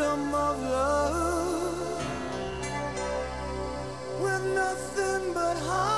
of love. With nothing but heartaches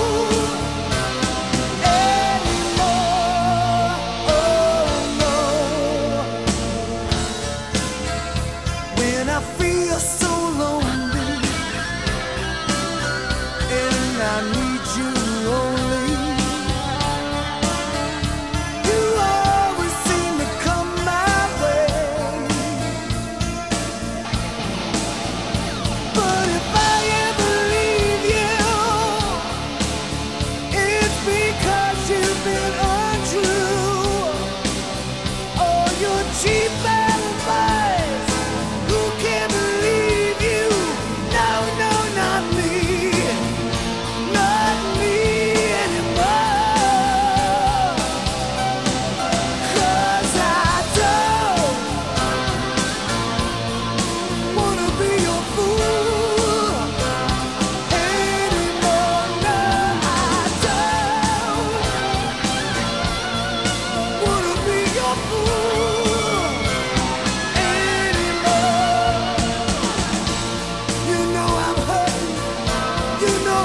She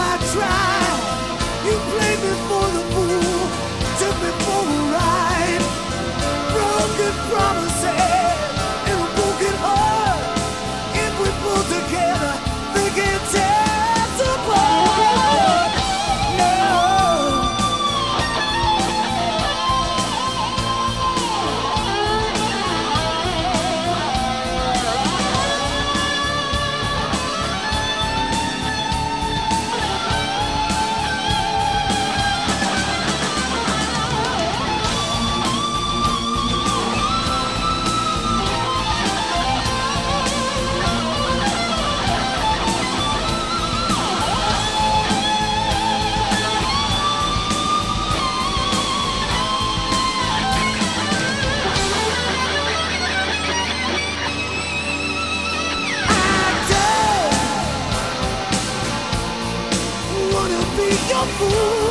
I try, you play. fool